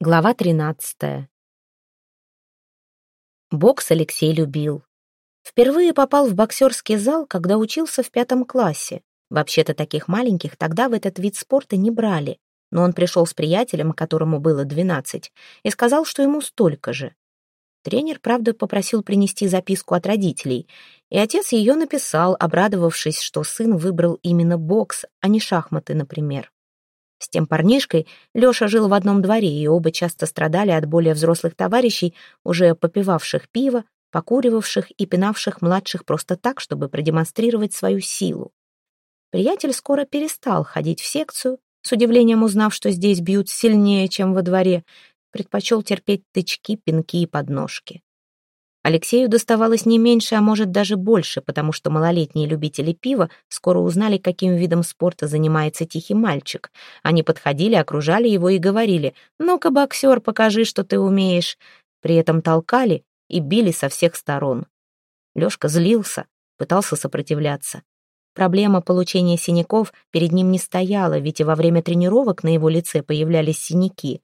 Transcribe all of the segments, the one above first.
Глава 13. Бокс Алексей любил. Впервые попал в боксерский зал, когда учился в пятом классе. Вообще-то таких маленьких тогда в этот вид спорта не брали, но он пришел с приятелем, которому было 12, и сказал, что ему столько же. Тренер, правда, попросил принести записку от родителей, и отец ее написал, обрадовавшись, что сын выбрал именно бокс, а не шахматы, например. С тем парнишкой Лёша жил в одном дворе, и оба часто страдали от более взрослых товарищей, уже попивавших пиво, покуривавших и пинавших младших просто так, чтобы продемонстрировать свою силу. Приятель скоро перестал ходить в секцию, с удивлением узнав, что здесь бьют сильнее, чем во дворе, предпочел терпеть тычки, пинки и подножки. Алексею доставалось не меньше, а может даже больше, потому что малолетние любители пива скоро узнали, каким видом спорта занимается тихий мальчик. Они подходили, окружали его и говорили «Ну-ка, боксер, покажи, что ты умеешь». При этом толкали и били со всех сторон. Лёшка злился, пытался сопротивляться. Проблема получения синяков перед ним не стояла, ведь и во время тренировок на его лице появлялись синяки.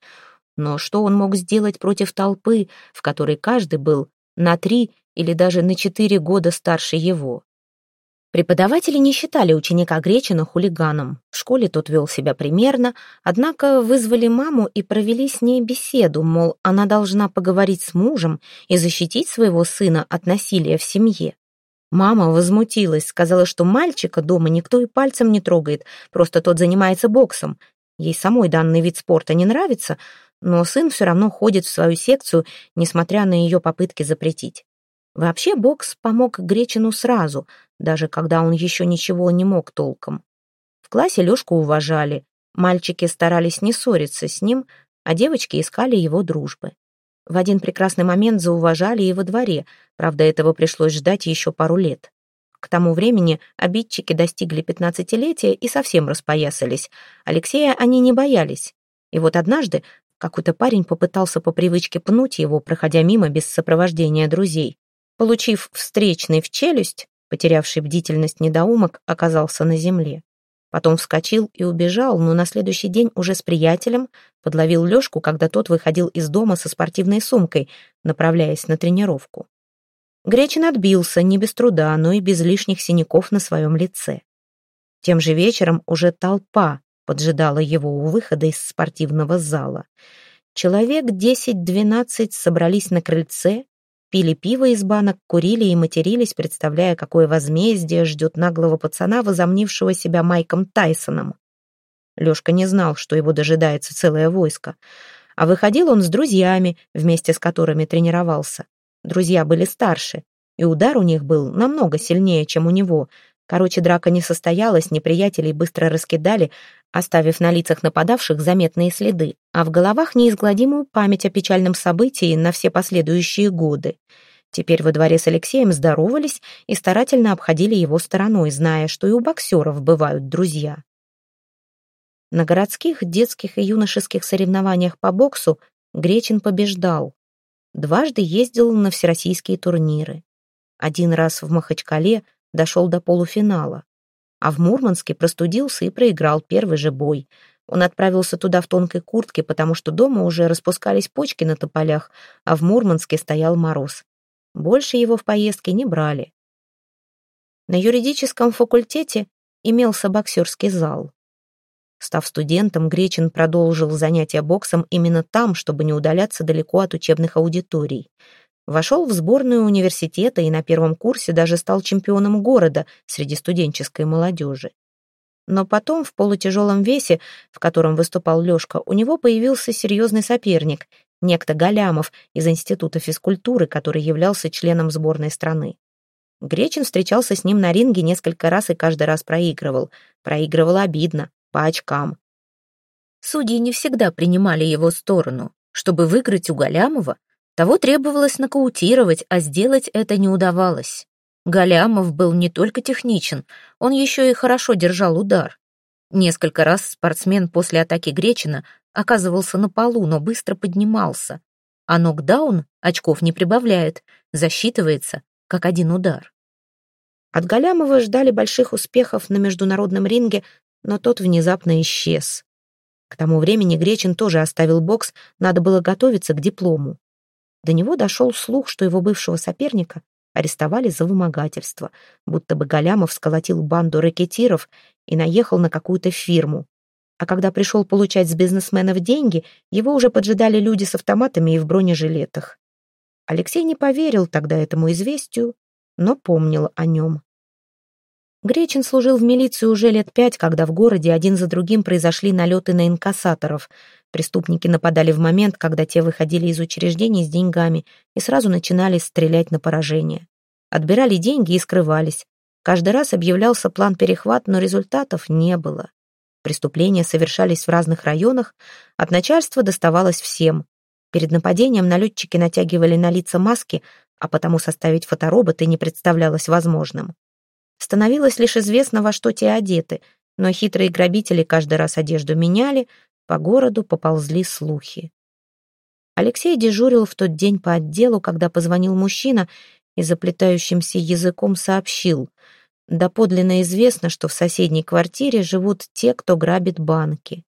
Но что он мог сделать против толпы, в которой каждый был на три или даже на четыре года старше его. Преподаватели не считали ученика Гречина хулиганом. В школе тот вел себя примерно, однако вызвали маму и провели с ней беседу, мол, она должна поговорить с мужем и защитить своего сына от насилия в семье. Мама возмутилась, сказала, что мальчика дома никто и пальцем не трогает, просто тот занимается боксом. Ей самой данный вид спорта не нравится, но сын все равно ходит в свою секцию, несмотря на ее попытки запретить. Вообще бокс помог Гречину сразу, даже когда он еще ничего не мог толком. В классе Лешку уважали, мальчики старались не ссориться с ним, а девочки искали его дружбы. В один прекрасный момент зауважали и во дворе, правда, этого пришлось ждать еще пару лет. К тому времени обидчики достигли пятнадцатилетия и совсем распоясались. Алексея они не боялись. И вот однажды какой-то парень попытался по привычке пнуть его, проходя мимо без сопровождения друзей. Получив встречный в челюсть, потерявший бдительность недоумок оказался на земле. Потом вскочил и убежал, но на следующий день уже с приятелем подловил Лёшку, когда тот выходил из дома со спортивной сумкой, направляясь на тренировку. Гречин отбился не без труда, но и без лишних синяков на своем лице. Тем же вечером уже толпа поджидала его у выхода из спортивного зала. Человек десять-двенадцать собрались на крыльце, пили пиво из банок, курили и матерились, представляя, какое возмездие ждет наглого пацана, возомнившего себя Майком Тайсоном. Лёшка не знал, что его дожидается целое войско. А выходил он с друзьями, вместе с которыми тренировался. Друзья были старше, и удар у них был намного сильнее, чем у него. Короче, драка не состоялась, неприятелей быстро раскидали, оставив на лицах нападавших заметные следы, а в головах неизгладимую память о печальном событии на все последующие годы. Теперь во дворе с Алексеем здоровались и старательно обходили его стороной, зная, что и у боксеров бывают друзья. На городских, детских и юношеских соревнованиях по боксу Гречин побеждал. Дважды ездил на всероссийские турниры. Один раз в Махачкале дошел до полуфинала а в Мурманске простудился и проиграл первый же бой. Он отправился туда в тонкой куртке, потому что дома уже распускались почки на тополях, а в Мурманске стоял мороз. Больше его в поездке не брали. На юридическом факультете имелся боксерский зал. Став студентом, Гречин продолжил занятия боксом именно там, чтобы не удаляться далеко от учебных аудиторий. Вошел в сборную университета и на первом курсе даже стал чемпионом города среди студенческой молодежи. Но потом в полутяжелом весе, в котором выступал Лёшка, у него появился серьезный соперник, некто Галямов из Института физкультуры, который являлся членом сборной страны. Гречин встречался с ним на ринге несколько раз и каждый раз проигрывал. Проигрывал обидно, по очкам. Судьи не всегда принимали его сторону. Чтобы выиграть у Галямова, того требовалось нокаутировать, а сделать это не удавалось. Галямов был не только техничен, он еще и хорошо держал удар. Несколько раз спортсмен после атаки Гречина оказывался на полу, но быстро поднимался. А нокдаун очков не прибавляет, засчитывается, как один удар. От Галямова ждали больших успехов на международном ринге, но тот внезапно исчез. К тому времени Гречин тоже оставил бокс, надо было готовиться к диплому. До него дошел слух, что его бывшего соперника арестовали за вымогательство, будто бы Галямов сколотил банду рэкетиров и наехал на какую-то фирму. А когда пришел получать с бизнесменов деньги, его уже поджидали люди с автоматами и в бронежилетах. Алексей не поверил тогда этому известию, но помнил о нем. Гречин служил в милиции уже лет пять, когда в городе один за другим произошли налеты на инкассаторов. Преступники нападали в момент, когда те выходили из учреждений с деньгами и сразу начинали стрелять на поражение. Отбирали деньги и скрывались. Каждый раз объявлялся план перехват, но результатов не было. Преступления совершались в разных районах, от начальства доставалось всем. Перед нападением налетчики натягивали на лица маски, а потому составить фотороботы не представлялось возможным. Становилось лишь известно, во что те одеты, но хитрые грабители каждый раз одежду меняли, по городу поползли слухи. Алексей дежурил в тот день по отделу, когда позвонил мужчина и заплетающимся языком сообщил. Доподлинно известно, что в соседней квартире живут те, кто грабит банки.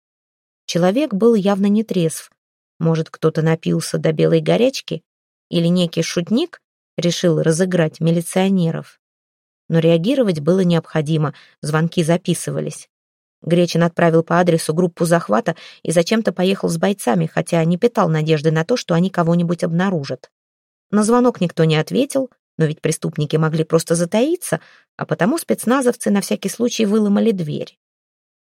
Человек был явно не трезв. Может, кто-то напился до белой горячки? Или некий шутник решил разыграть милиционеров? Но реагировать было необходимо, звонки записывались. Гречин отправил по адресу группу захвата и зачем-то поехал с бойцами, хотя не питал надежды на то, что они кого-нибудь обнаружат. На звонок никто не ответил, но ведь преступники могли просто затаиться, а потому спецназовцы на всякий случай выломали дверь.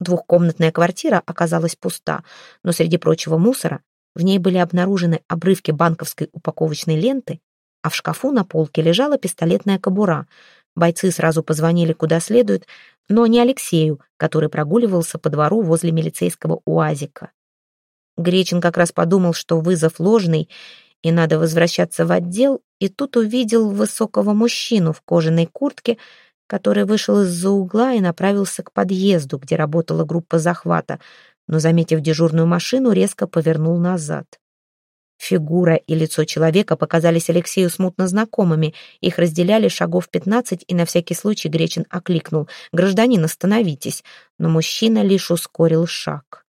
Двухкомнатная квартира оказалась пуста, но среди прочего мусора в ней были обнаружены обрывки банковской упаковочной ленты, а в шкафу на полке лежала пистолетная кобура — Бойцы сразу позвонили куда следует, но не Алексею, который прогуливался по двору возле милицейского уазика. Гречин как раз подумал, что вызов ложный, и надо возвращаться в отдел, и тут увидел высокого мужчину в кожаной куртке, который вышел из-за угла и направился к подъезду, где работала группа захвата, но, заметив дежурную машину, резко повернул назад. Фигура и лицо человека показались Алексею смутно знакомыми. Их разделяли шагов пятнадцать, и на всякий случай Гречин окликнул. «Гражданин, остановитесь!» Но мужчина лишь ускорил шаг.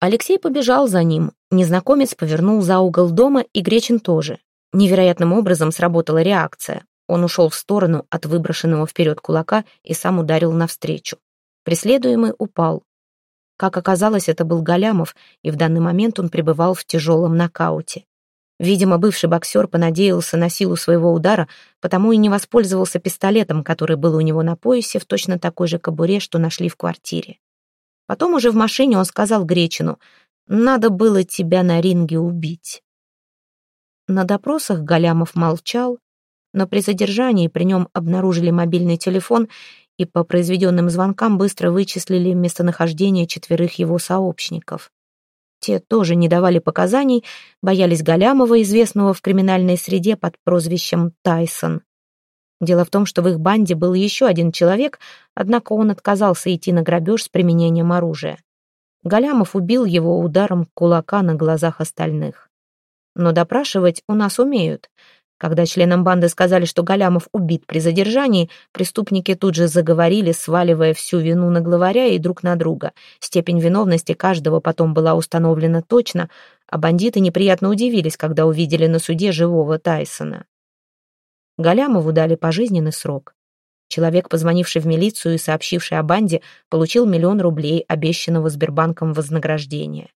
Алексей побежал за ним. Незнакомец повернул за угол дома, и Гречин тоже. Невероятным образом сработала реакция. Он ушел в сторону от выброшенного вперед кулака и сам ударил навстречу. Преследуемый упал. Как оказалось, это был Галямов, и в данный момент он пребывал в тяжелом нокауте. Видимо, бывший боксер понадеялся на силу своего удара, потому и не воспользовался пистолетом, который был у него на поясе в точно такой же кобуре, что нашли в квартире. Потом уже в машине он сказал Гречину, «Надо было тебя на ринге убить». На допросах Галямов молчал, но при задержании при нем обнаружили мобильный телефон и по произведенным звонкам быстро вычислили местонахождение четверых его сообщников. Те тоже не давали показаний, боялись Галямова, известного в криминальной среде под прозвищем Тайсон. Дело в том, что в их банде был еще один человек, однако он отказался идти на грабеж с применением оружия. Галямов убил его ударом кулака на глазах остальных. Но допрашивать у нас умеют — когда членам банды сказали, что Галямов убит при задержании, преступники тут же заговорили, сваливая всю вину на главаря и друг на друга. Степень виновности каждого потом была установлена точно, а бандиты неприятно удивились, когда увидели на суде живого Тайсона. Галямову дали пожизненный срок. Человек, позвонивший в милицию и сообщивший о банде, получил миллион рублей, обещанного Сбербанком вознаграждения.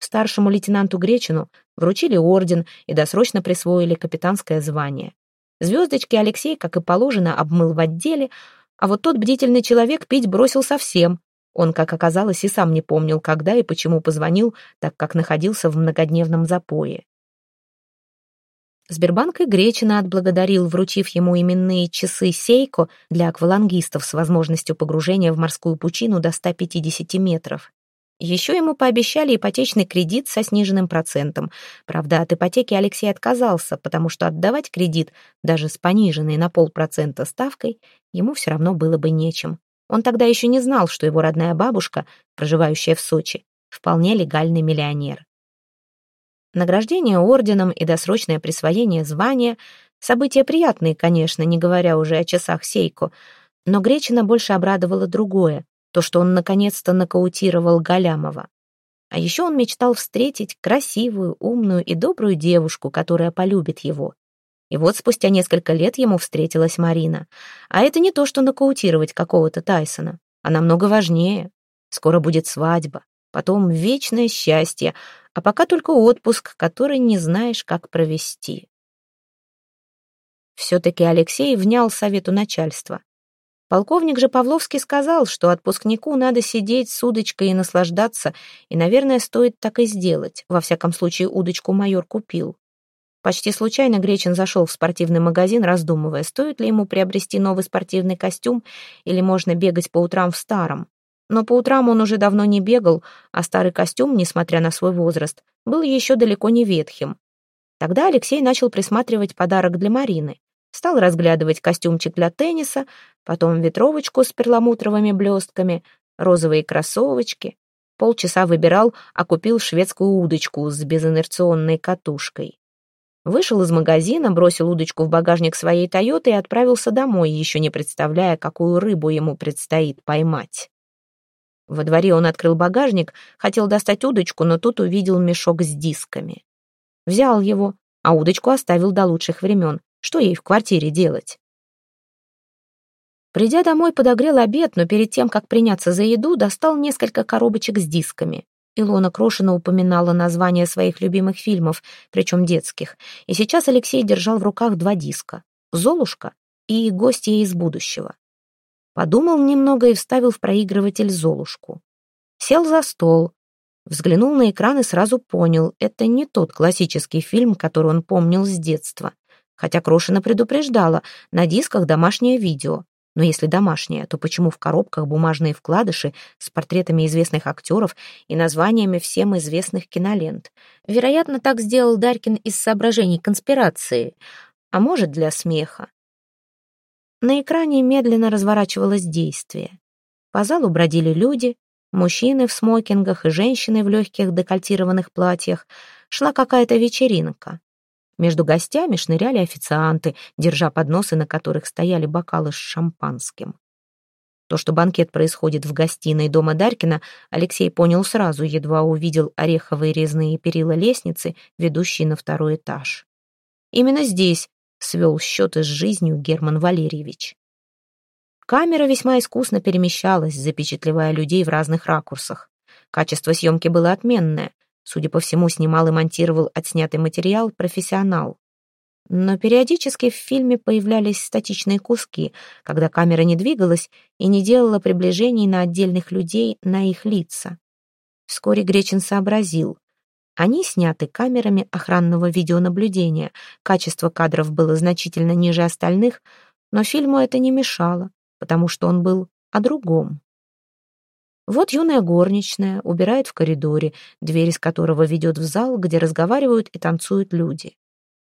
Старшему лейтенанту Гречину вручили орден и досрочно присвоили капитанское звание. Звездочки Алексей, как и положено, обмыл в отделе, а вот тот бдительный человек пить бросил совсем. Он, как оказалось, и сам не помнил, когда и почему позвонил, так как находился в многодневном запое. Сбербанк и Гречина отблагодарил, вручив ему именные часы «Сейко» для аквалангистов с возможностью погружения в морскую пучину до 150 метров. Еще ему пообещали ипотечный кредит со сниженным процентом. Правда, от ипотеки Алексей отказался, потому что отдавать кредит, даже с пониженной на полпроцента ставкой, ему все равно было бы нечем. Он тогда еще не знал, что его родная бабушка, проживающая в Сочи, вполне легальный миллионер. Награждение орденом и досрочное присвоение звания — события приятные, конечно, не говоря уже о часах Сейко, но Гречина больше обрадовало другое то, что он наконец-то нокаутировал Галямова. А еще он мечтал встретить красивую, умную и добрую девушку, которая полюбит его. И вот спустя несколько лет ему встретилась Марина. А это не то, что нокаутировать какого-то Тайсона, а намного важнее. Скоро будет свадьба, потом вечное счастье, а пока только отпуск, который не знаешь, как провести. Все-таки Алексей внял совету начальства. Полковник же Павловский сказал, что отпускнику надо сидеть с удочкой и наслаждаться, и, наверное, стоит так и сделать. Во всяком случае, удочку майор купил. Почти случайно Гречин зашел в спортивный магазин, раздумывая, стоит ли ему приобрести новый спортивный костюм или можно бегать по утрам в старом. Но по утрам он уже давно не бегал, а старый костюм, несмотря на свой возраст, был еще далеко не ветхим. Тогда Алексей начал присматривать подарок для Марины. Стал разглядывать костюмчик для тенниса, потом ветровочку с перламутровыми блестками, розовые кроссовочки. Полчаса выбирал, а купил шведскую удочку с безинерционной катушкой. Вышел из магазина, бросил удочку в багажник своей «Тойоты» и отправился домой, еще не представляя, какую рыбу ему предстоит поймать. Во дворе он открыл багажник, хотел достать удочку, но тут увидел мешок с дисками. Взял его, а удочку оставил до лучших времен. Что ей в квартире делать? Придя домой, подогрел обед, но перед тем, как приняться за еду, достал несколько коробочек с дисками. Илона Крошина упоминала названия своих любимых фильмов, причем детских, и сейчас Алексей держал в руках два диска «Золушка» и «Гостья из будущего». Подумал немного и вставил в проигрыватель «Золушку». Сел за стол, взглянул на экран и сразу понял, это не тот классический фильм, который он помнил с детства. Хотя Крошина предупреждала, на дисках домашнее видео. Но если домашнее, то почему в коробках бумажные вкладыши с портретами известных актеров и названиями всем известных кинолент? Вероятно, так сделал Дарькин из соображений конспирации, а может, для смеха. На экране медленно разворачивалось действие. По залу бродили люди, мужчины в смокингах и женщины в легких декольтированных платьях. Шла какая-то вечеринка. Между гостями шныряли официанты, держа подносы, на которых стояли бокалы с шампанским. То, что банкет происходит в гостиной дома Дарькина, Алексей понял сразу, едва увидел ореховые резные перила лестницы, ведущие на второй этаж. Именно здесь свел счеты с жизнью Герман Валерьевич. Камера весьма искусно перемещалась, запечатлевая людей в разных ракурсах. Качество съемки было отменное. Судя по всему, снимал и монтировал отснятый материал профессионал. Но периодически в фильме появлялись статичные куски, когда камера не двигалась и не делала приближений на отдельных людей, на их лица. Вскоре Гречин сообразил. Они сняты камерами охранного видеонаблюдения. Качество кадров было значительно ниже остальных, но фильму это не мешало, потому что он был о другом. Вот юная горничная убирает в коридоре, дверь из которого ведет в зал, где разговаривают и танцуют люди.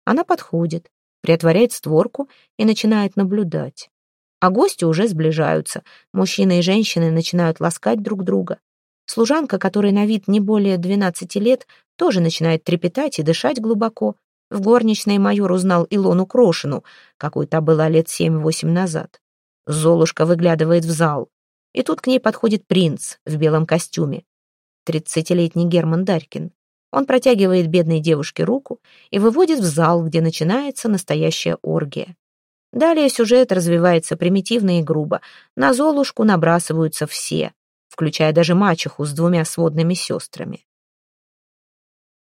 Она подходит, приотворяет створку и начинает наблюдать. А гости уже сближаются. Мужчины и женщины начинают ласкать друг друга. Служанка, которой на вид не более 12 лет, тоже начинает трепетать и дышать глубоко. В горничной майор узнал Илону Крошину, какой та была лет 7-8 назад. Золушка выглядывает в зал. И тут к ней подходит принц в белом костюме. Тридцатилетний Герман Дарькин. Он протягивает бедной девушке руку и выводит в зал, где начинается настоящая оргия. Далее сюжет развивается примитивно и грубо. На Золушку набрасываются все, включая даже мачеху с двумя сводными сестрами.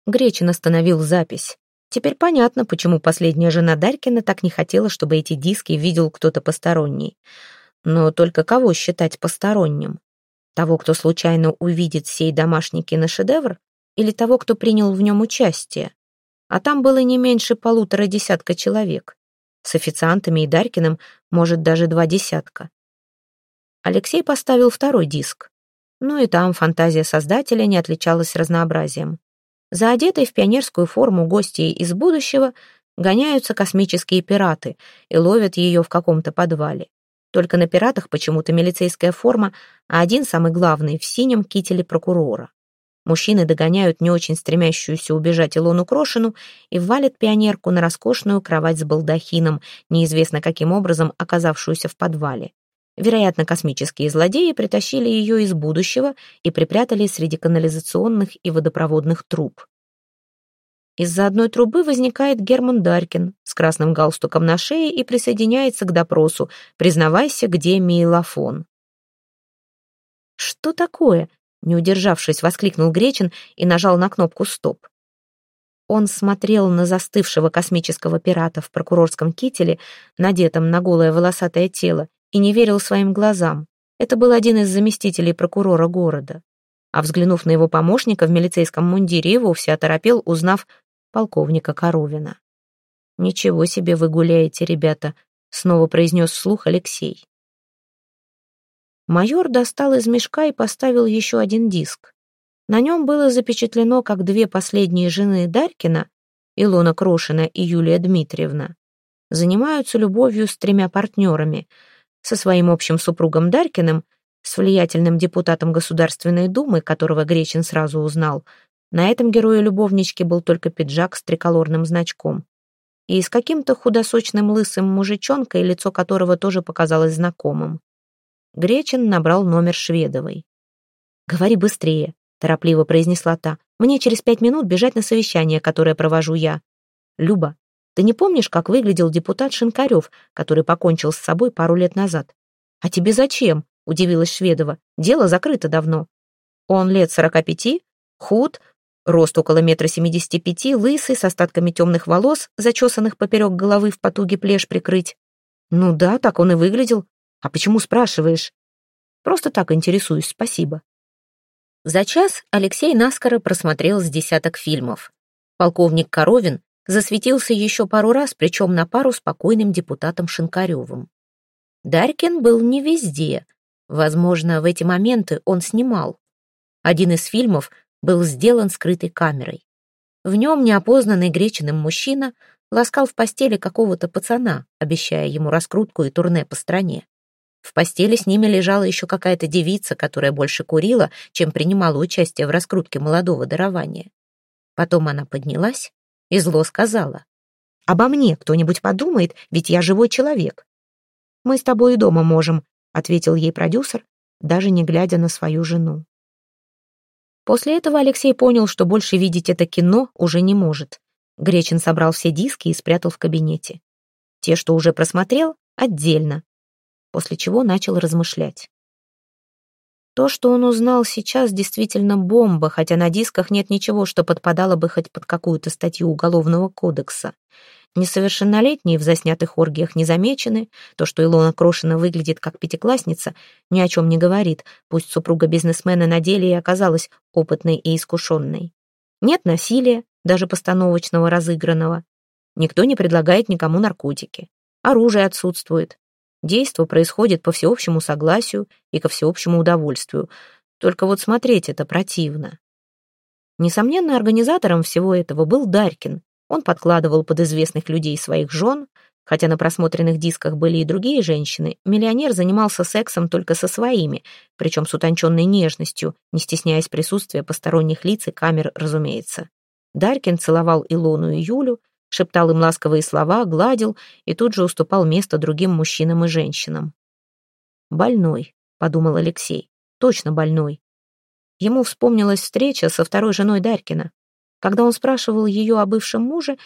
Гречин остановил запись. Теперь понятно, почему последняя жена Дарькина так не хотела, чтобы эти диски видел кто-то посторонний. Но только кого считать посторонним? Того, кто случайно увидит сей домашний киношедевр, или того, кто принял в нем участие? А там было не меньше полутора десятка человек. С официантами и Дарькиным, может, даже два десятка. Алексей поставил второй диск. Ну и там фантазия создателя не отличалась разнообразием. За одетой в пионерскую форму гостьей из будущего гоняются космические пираты и ловят ее в каком-то подвале. Только на пиратах почему-то милицейская форма, а один, самый главный, в синем кителе прокурора. Мужчины догоняют не очень стремящуюся убежать Илону Крошину и валят пионерку на роскошную кровать с балдахином, неизвестно каким образом оказавшуюся в подвале. Вероятно, космические злодеи притащили ее из будущего и припрятали среди канализационных и водопроводных труб. Из-за одной трубы возникает Герман Даркин с красным галстуком на шее и присоединяется к допросу «Признавайся, где Мейлофон?». «Что такое?» — не удержавшись, воскликнул Гречин и нажал на кнопку «Стоп». Он смотрел на застывшего космического пирата в прокурорском кителе, надетом на голое волосатое тело, и не верил своим глазам. Это был один из заместителей прокурора города. А взглянув на его помощника в милицейском мундире, и вовсе оторопел, узнав полковника Коровина. «Ничего себе вы гуляете, ребята», — снова произнес вслух Алексей. Майор достал из мешка и поставил еще один диск. На нем было запечатлено, как две последние жены Дарькина, Илона Крошина и Юлия Дмитриевна, занимаются любовью с тремя партнерами, со своим общим супругом Дарькиным, с влиятельным депутатом Государственной Думы, которого Гречин сразу узнал, на этом герою-любовничке был только пиджак с триколорным значком. И с каким-то худосочным лысым мужичонкой, лицо которого тоже показалось знакомым. Гречин набрал номер Шведовой. «Говори быстрее», — торопливо произнесла та. «Мне через пять минут бежать на совещание, которое провожу я». «Люба, ты не помнишь, как выглядел депутат Шинкарев, который покончил с собой пару лет назад?» «А тебе зачем?» — удивилась Шведова. «Дело закрыто давно». «Он лет сорока пяти, худ, Рост около метра семидесяти пяти, лысый, с остатками темных волос, зачесанных поперек головы в потуге плешь прикрыть. Ну да, так он и выглядел. А почему спрашиваешь? Просто так интересуюсь, спасибо. За час Алексей наскоро просмотрел с десяток фильмов. Полковник Коровин засветился еще пару раз, причем на пару с покойным депутатом Шинкаревым. Дарькин был не везде. Возможно, в эти моменты он снимал. Один из фильмов был сделан скрытой камерой. В нем неопознанный гречиным мужчина ласкал в постели какого-то пацана, обещая ему раскрутку и турне по стране. В постели с ними лежала еще какая-то девица, которая больше курила, чем принимала участие в раскрутке молодого дарования. Потом она поднялась и зло сказала. «Обо мне кто-нибудь подумает, ведь я живой человек». «Мы с тобой и дома можем», — ответил ей продюсер, даже не глядя на свою жену. После этого Алексей понял, что больше видеть это кино уже не может. Гречин собрал все диски и спрятал в кабинете. Те, что уже просмотрел, отдельно. После чего начал размышлять. То, что он узнал сейчас, действительно бомба, хотя на дисках нет ничего, что подпадало бы хоть под какую-то статью Уголовного кодекса. Несовершеннолетние в заснятых оргиях не замечены. То, что Илона Крошина выглядит как пятиклассница, ни о чем не говорит, пусть супруга бизнесмена на деле и оказалась опытной и искушенной. Нет насилия, даже постановочного разыгранного. Никто не предлагает никому наркотики. Оружие отсутствует. Действо происходит по всеобщему согласию и ко всеобщему удовольствию. Только вот смотреть это противно. Несомненно, организатором всего этого был Дарькин, он подкладывал под известных людей своих жен, хотя на просмотренных дисках были и другие женщины, миллионер занимался сексом только со своими, причем с утонченной нежностью, не стесняясь присутствия посторонних лиц и камер, разумеется. Даркин целовал Илону и Юлю, шептал им ласковые слова, гладил и тут же уступал место другим мужчинам и женщинам. «Больной», — подумал Алексей, — «точно больной». Ему вспомнилась встреча со второй женой Даркина. Когда он спрашивал ее о бывшем муже,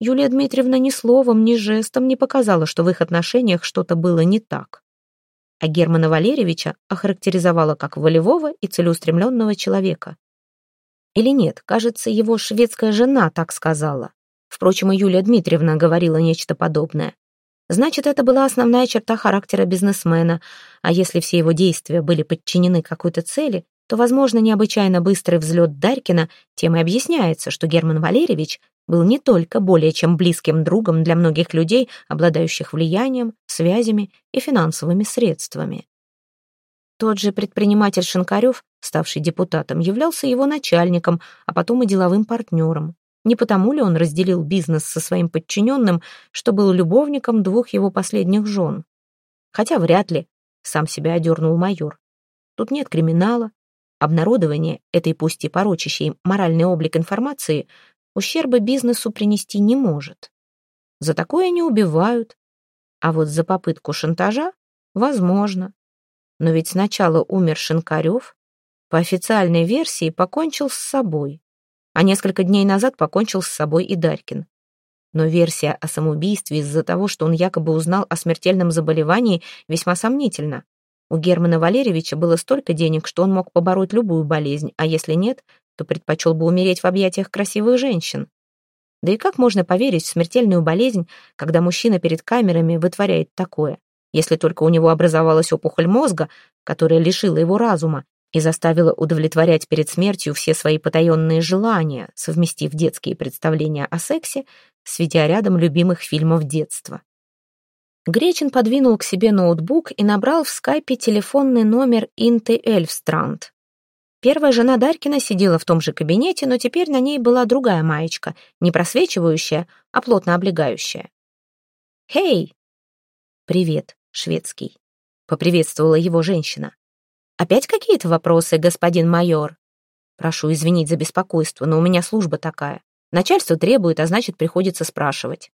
Юлия Дмитриевна ни словом, ни жестом не показала, что в их отношениях что-то было не так. А Германа Валерьевича охарактеризовала как волевого и целеустремленного человека. Или нет, кажется, его шведская жена так сказала. Впрочем, и Юлия Дмитриевна говорила нечто подобное. Значит, это была основная черта характера бизнесмена, а если все его действия были подчинены какой-то цели, то, возможно, необычайно быстрый взлет Дарькина тем и объясняется, что Герман Валерьевич был не только более чем близким другом для многих людей, обладающих влиянием, связями и финансовыми средствами. Тот же предприниматель Шинкарев, ставший депутатом, являлся его начальником, а потом и деловым партнером. Не потому ли он разделил бизнес со своим подчиненным, что был любовником двух его последних жен? Хотя вряд ли, сам себя одернул майор. Тут нет криминала, Обнародование этой пусть и порочащей моральный облик информации ущерба бизнесу принести не может. За такое не убивают, а вот за попытку шантажа возможно. Но ведь сначала умер Шинкарев, по официальной версии покончил с собой, а несколько дней назад покончил с собой и Дарькин. Но версия о самоубийстве из-за того, что он якобы узнал о смертельном заболевании, весьма сомнительна. У Германа Валерьевича было столько денег, что он мог побороть любую болезнь, а если нет, то предпочел бы умереть в объятиях красивых женщин. Да и как можно поверить в смертельную болезнь, когда мужчина перед камерами вытворяет такое, если только у него образовалась опухоль мозга, которая лишила его разума и заставила удовлетворять перед смертью все свои потаенные желания, совместив детские представления о сексе с видеорядом любимых фильмов детства. Гречин подвинул к себе ноутбук и набрал в скайпе телефонный номер Инты Эльфстранд. Первая жена Дарькина сидела в том же кабинете, но теперь на ней была другая маечка, не просвечивающая, а плотно облегающая. «Хей!» «Привет, шведский», — поприветствовала его женщина. «Опять какие-то вопросы, господин майор?» «Прошу извинить за беспокойство, но у меня служба такая. Начальство требует, а значит, приходится спрашивать».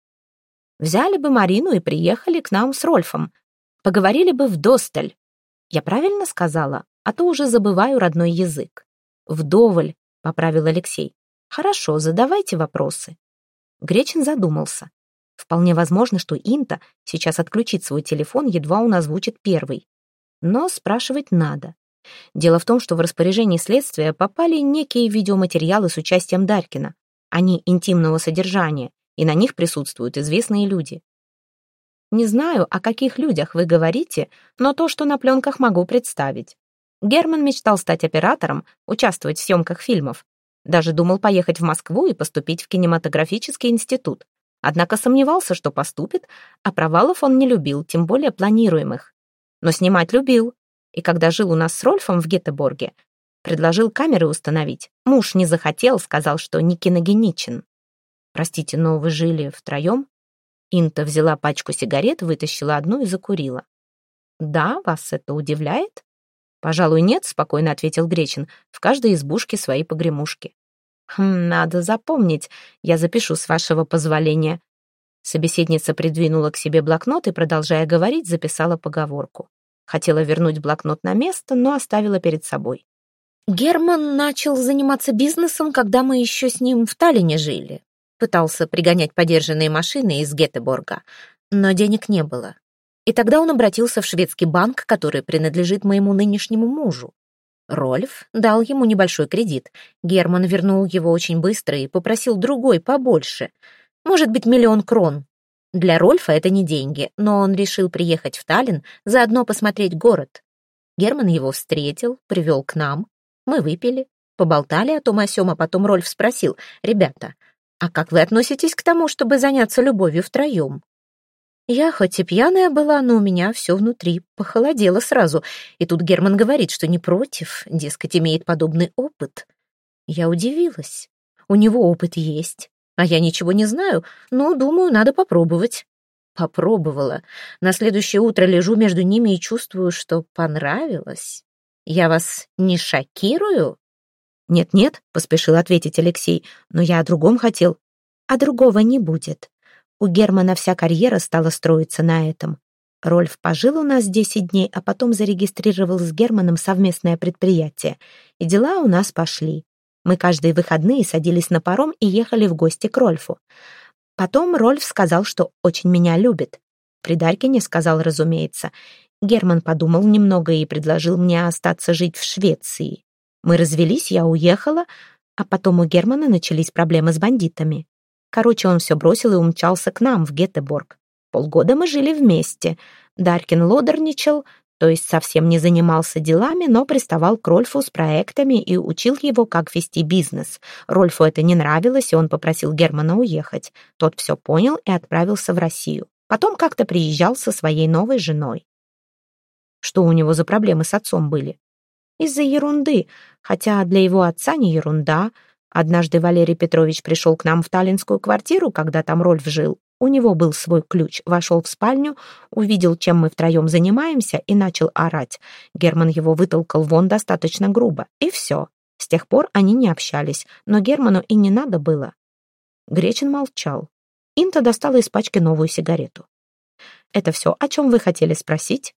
Взяли бы Марину и приехали к нам с Рольфом. Поговорили бы в Досталь. Я правильно сказала? А то уже забываю родной язык. Вдоволь, поправил Алексей. Хорошо, задавайте вопросы. Гречин задумался. Вполне возможно, что Инта сейчас отключит свой телефон, едва он озвучит первый. Но спрашивать надо. Дело в том, что в распоряжении следствия попали некие видеоматериалы с участием Дарькина. Они интимного содержания, и на них присутствуют известные люди. Не знаю, о каких людях вы говорите, но то, что на пленках могу представить. Герман мечтал стать оператором, участвовать в съемках фильмов. Даже думал поехать в Москву и поступить в кинематографический институт. Однако сомневался, что поступит, а провалов он не любил, тем более планируемых. Но снимать любил. И когда жил у нас с Рольфом в Гетеборге, предложил камеры установить. Муж не захотел, сказал, что не киногеничен. Простите, но вы жили втроем? Инта взяла пачку сигарет, вытащила одну и закурила. Да, вас это удивляет? Пожалуй, нет, спокойно ответил Гречин. В каждой избушке свои погремушки. Хм, надо запомнить. Я запишу с вашего позволения. Собеседница придвинула к себе блокнот и, продолжая говорить, записала поговорку. Хотела вернуть блокнот на место, но оставила перед собой. Герман начал заниматься бизнесом, когда мы еще с ним в Таллине жили пытался пригонять подержанные машины из Гетеборга, но денег не было. И тогда он обратился в шведский банк, который принадлежит моему нынешнему мужу. Рольф дал ему небольшой кредит. Герман вернул его очень быстро и попросил другой, побольше. Может быть, миллион крон. Для Рольфа это не деньги, но он решил приехать в Таллин, заодно посмотреть город. Герман его встретил, привел к нам. Мы выпили, поболтали о том о сём, а потом Рольф спросил, «Ребята, а как вы относитесь к тому, чтобы заняться любовью втроем? Я хоть и пьяная была, но у меня все внутри похолодело сразу. И тут Герман говорит, что не против, дескать, имеет подобный опыт. Я удивилась. У него опыт есть, а я ничего не знаю, но, думаю, надо попробовать. Попробовала. На следующее утро лежу между ними и чувствую, что понравилось. Я вас не шокирую? «Нет-нет», — поспешил ответить Алексей, «но я о другом хотел». «А другого не будет. У Германа вся карьера стала строиться на этом. Рольф пожил у нас 10 дней, а потом зарегистрировал с Германом совместное предприятие. И дела у нас пошли. Мы каждые выходные садились на паром и ехали в гости к Рольфу. Потом Рольф сказал, что очень меня любит. При Дарькине сказал, разумеется. Герман подумал немного и предложил мне остаться жить в Швеции. Мы развелись, я уехала, а потом у Германа начались проблемы с бандитами. Короче, он все бросил и умчался к нам в Гетеборг. Полгода мы жили вместе. Даркин лодерничал, то есть совсем не занимался делами, но приставал к Рольфу с проектами и учил его, как вести бизнес. Рольфу это не нравилось, и он попросил Германа уехать. Тот все понял и отправился в Россию. Потом как-то приезжал со своей новой женой. Что у него за проблемы с отцом были? Из-за ерунды, хотя для его отца не ерунда. Однажды Валерий Петрович пришел к нам в таллинскую квартиру, когда там Рольф жил. У него был свой ключ, вошел в спальню, увидел, чем мы втроем занимаемся, и начал орать. Герман его вытолкал вон достаточно грубо, и все. С тех пор они не общались, но Герману и не надо было. Гречин молчал. Инта достала из пачки новую сигарету. «Это все, о чем вы хотели спросить?»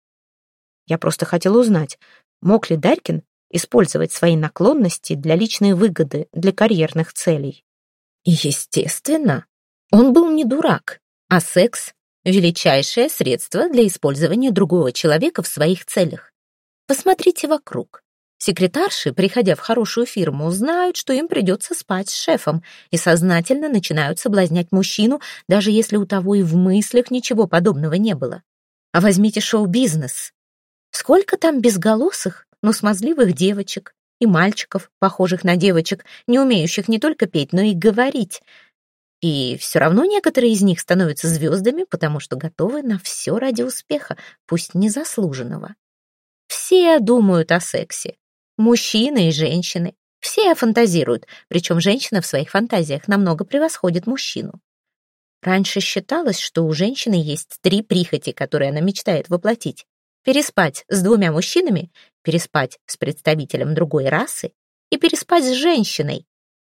Я просто хотел узнать, мог ли Дарькин использовать свои наклонности для личной выгоды, для карьерных целей. Естественно, он был не дурак, а секс — величайшее средство для использования другого человека в своих целях. Посмотрите вокруг. Секретарши, приходя в хорошую фирму, знают, что им придется спать с шефом, и сознательно начинают соблазнять мужчину, даже если у того и в мыслях ничего подобного не было. А возьмите шоу-бизнес. Сколько там безголосых, но смазливых девочек и мальчиков, похожих на девочек, не умеющих не только петь, но и говорить. И все равно некоторые из них становятся звездами, потому что готовы на все ради успеха, пусть незаслуженного. Все думают о сексе, Мужчины и женщины. Все фантазируют, причем женщина в своих фантазиях намного превосходит мужчину. Раньше считалось, что у женщины есть три прихоти, которые она мечтает воплотить. Переспать с двумя мужчинами, переспать с представителем другой расы и переспать с женщиной.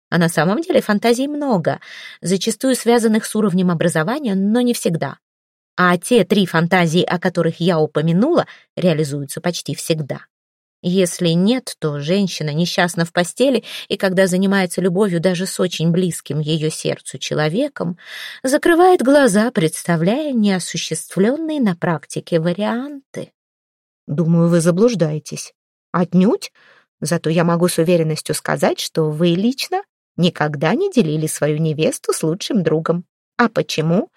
А на самом деле фантазий много, зачастую связанных с уровнем образования, но не всегда. А те три фантазии, о которых я упомянула, реализуются почти всегда. Если нет, то женщина несчастна в постели, и когда занимается любовью даже с очень близким ее сердцу человеком, закрывает глаза, представляя неосуществленные на практике варианты. Думаю, вы заблуждаетесь. Отнюдь. Зато я могу с уверенностью сказать, что вы лично никогда не делили свою невесту с лучшим другом. А почему?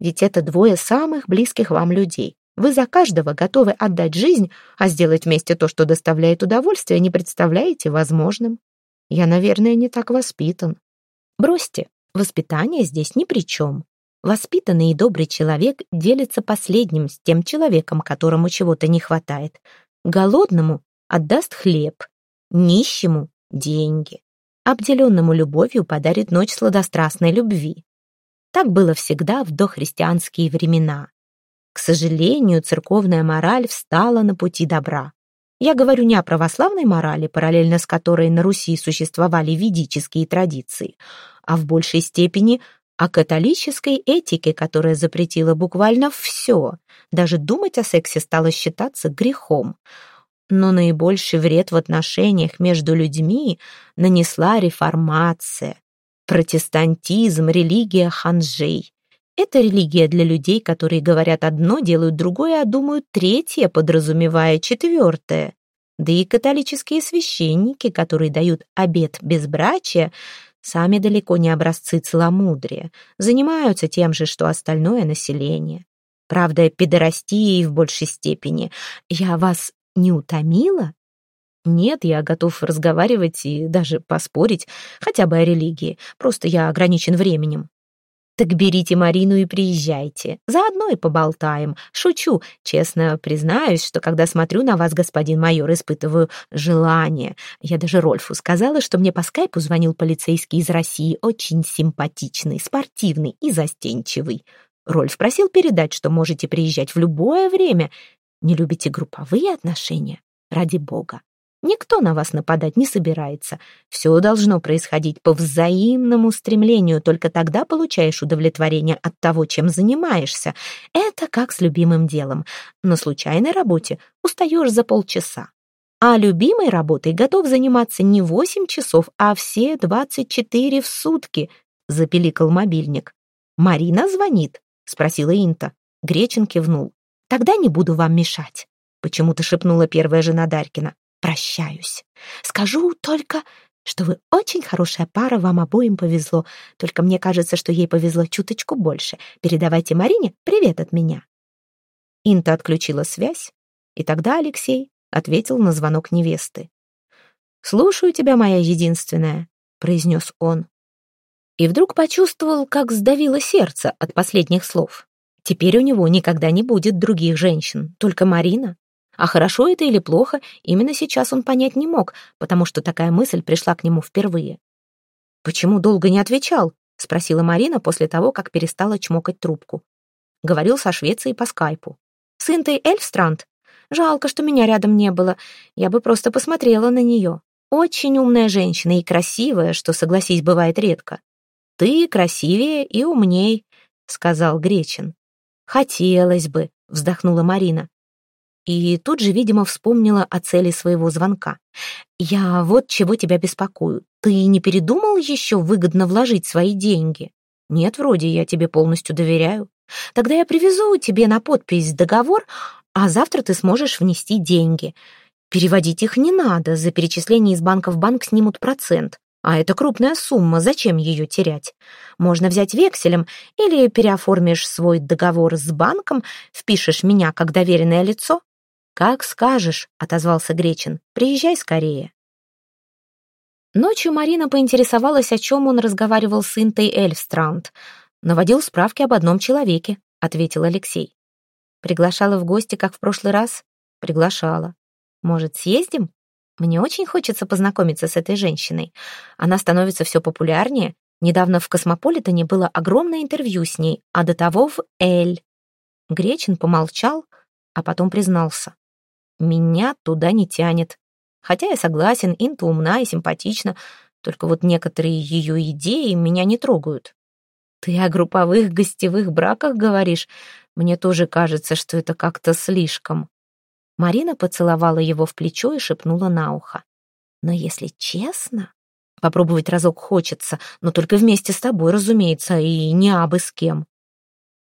Ведь это двое самых близких вам людей. Вы за каждого готовы отдать жизнь, а сделать вместе то, что доставляет удовольствие, не представляете возможным. Я, наверное, не так воспитан. Бросьте, воспитание здесь ни при чем. Воспитанный и добрый человек делится последним с тем человеком, которому чего-то не хватает. Голодному отдаст хлеб, нищему — деньги, обделенному любовью подарит ночь сладострастной любви. Так было всегда в дохристианские времена. К сожалению, церковная мораль встала на пути добра. Я говорю не о православной морали, параллельно с которой на Руси существовали ведические традиции, а в большей степени о католической этике, которая запретила буквально все. Даже думать о сексе стало считаться грехом. Но наибольший вред в отношениях между людьми нанесла реформация, протестантизм, религия ханжей. Это религия для людей, которые говорят одно, делают другое, а думают третье, подразумевая четвертое. Да и католические священники, которые дают обет безбрачия, сами далеко не образцы целомудрия, занимаются тем же, что остальное население. Правда, педорастией в большей степени. Я вас не утомила? Нет, я готов разговаривать и даже поспорить, хотя бы о религии, просто я ограничен временем. Так берите Марину и приезжайте. Заодно и поболтаем. Шучу. Честно признаюсь, что когда смотрю на вас, господин майор, испытываю желание. Я даже Рольфу сказала, что мне по скайпу звонил полицейский из России, очень симпатичный, спортивный и застенчивый. Рольф просил передать, что можете приезжать в любое время. Не любите групповые отношения? Ради бога. Никто на вас нападать не собирается. Все должно происходить по взаимному стремлению, только тогда получаешь удовлетворение от того, чем занимаешься. Это как с любимым делом. На случайной работе устаешь за полчаса. А любимой работой готов заниматься не восемь часов, а все двадцать четыре в сутки, запеликал мобильник. «Марина звонит?» — спросила Инта. Гречин кивнул. «Тогда не буду вам мешать», — почему-то шепнула первая жена Дарькина прощаюсь. Скажу только, что вы очень хорошая пара, вам обоим повезло. Только мне кажется, что ей повезло чуточку больше. Передавайте Марине привет от меня». Инта отключила связь, и тогда Алексей ответил на звонок невесты. «Слушаю тебя, моя единственная», — произнес он. И вдруг почувствовал, как сдавило сердце от последних слов. Теперь у него никогда не будет других женщин, только Марина. А хорошо это или плохо, именно сейчас он понять не мог, потому что такая мысль пришла к нему впервые. «Почему долго не отвечал?» — спросила Марина после того, как перестала чмокать трубку. Говорил со Швецией по скайпу. «С Интой Эльфстранд? Жалко, что меня рядом не было. Я бы просто посмотрела на нее. Очень умная женщина и красивая, что, согласись, бывает редко. Ты красивее и умней», — сказал Гречин. «Хотелось бы», — вздохнула Марина. и тут же, видимо, вспомнила о цели своего звонка. «Я вот чего тебя беспокою. Ты не передумал еще выгодно вложить свои деньги?» «Нет, вроде, я тебе полностью доверяю. Тогда я привезу тебе на подпись договор, а завтра ты сможешь внести деньги. Переводить их не надо, за перечисление из банка в банк снимут процент. А это крупная сумма, зачем ее терять? Можно взять векселем или переоформишь свой договор с банком, впишешь меня как доверенное лицо. «Как скажешь», — отозвался Гречин, — «приезжай скорее». Ночью Марина поинтересовалась, о чем он разговаривал с Интой Эльфстраунд. «Наводил справки об одном человеке», — ответил Алексей. «Приглашала в гости, как в прошлый раз?» «Приглашала. Может, съездим?» Мне очень хочется познакомиться с этой женщиной. Она становится все популярнее. Недавно в «Космополитене» было огромное интервью с ней, а до того в «Эль». Гречин помолчал, а потом признался. «Меня туда не тянет. Хотя я согласен, Инта умна и симпатична, только вот некоторые ее идеи меня не трогают». «Ты о групповых гостевых браках говоришь? Мне тоже кажется, что это как-то слишком». Марина поцеловала его в плечо и шепнула на ухо. «Но если честно, попробовать разок хочется, но только вместе с тобой, разумеется, и не абы с кем».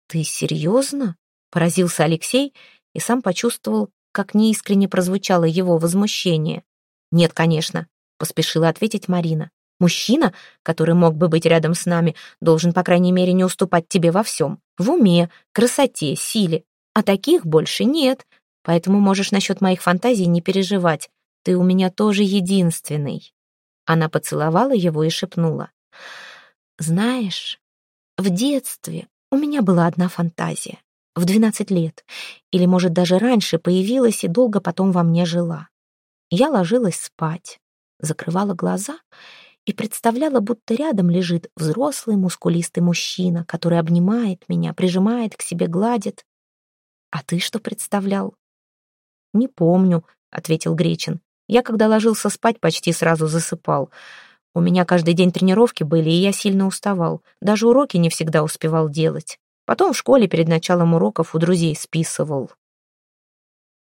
«Ты серьезно?» — поразился Алексей и сам почувствовал, как неискренне прозвучало его возмущение. «Нет, конечно», — поспешила ответить Марина. «Мужчина, который мог бы быть рядом с нами, должен, по крайней мере, не уступать тебе во всем. В уме, красоте, силе. А таких больше нет. Поэтому можешь насчет моих фантазий не переживать. Ты у меня тоже единственный». Она поцеловала его и шепнула. «Знаешь, в детстве у меня была одна фантазия. В двенадцать лет. Или, может, даже раньше появилась и долго потом во мне жила. Я ложилась спать, закрывала глаза и представляла, будто рядом лежит взрослый мускулистый мужчина, который обнимает меня, прижимает к себе, гладит. А ты что представлял? «Не помню», — ответил Гречин. «Я, когда ложился спать, почти сразу засыпал. У меня каждый день тренировки были, и я сильно уставал. Даже уроки не всегда успевал делать. Потом в школе перед началом уроков у друзей списывал».